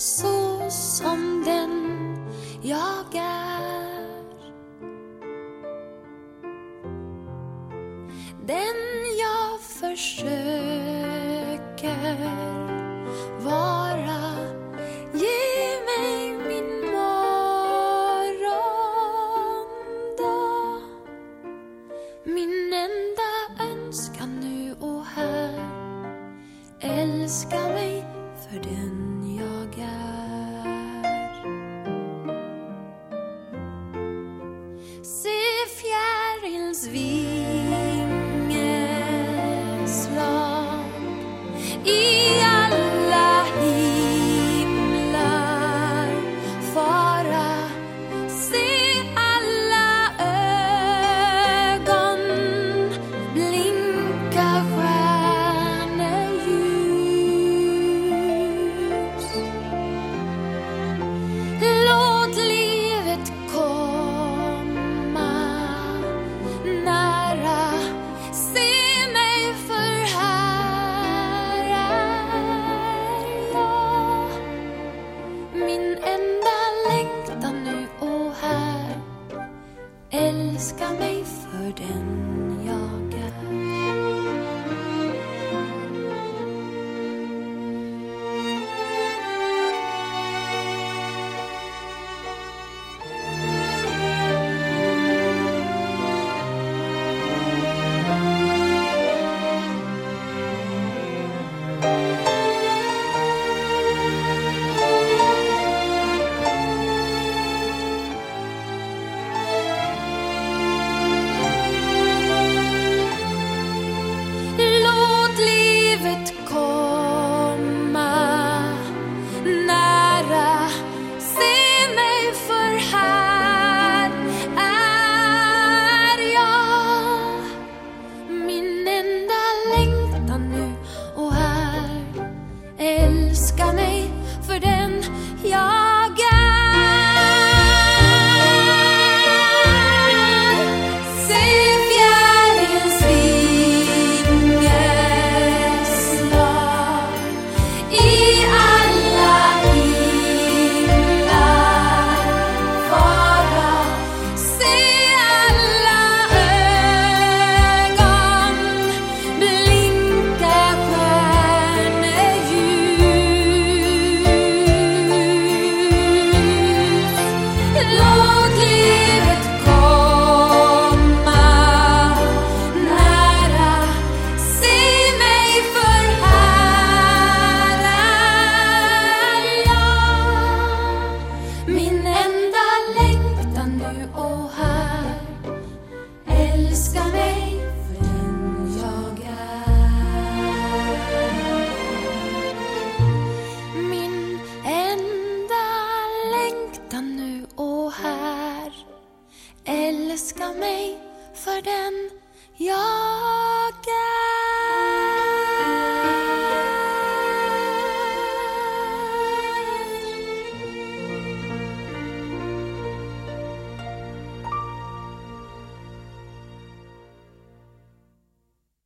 så som den jag är. Den jag försöker vara. Ge mig min morgondag. Min enda önskan nu och här. Älska för den jag är. Älska mig för den Älska mig för den jag är. Min enda längtan nu och här. Älska mig för den jag är.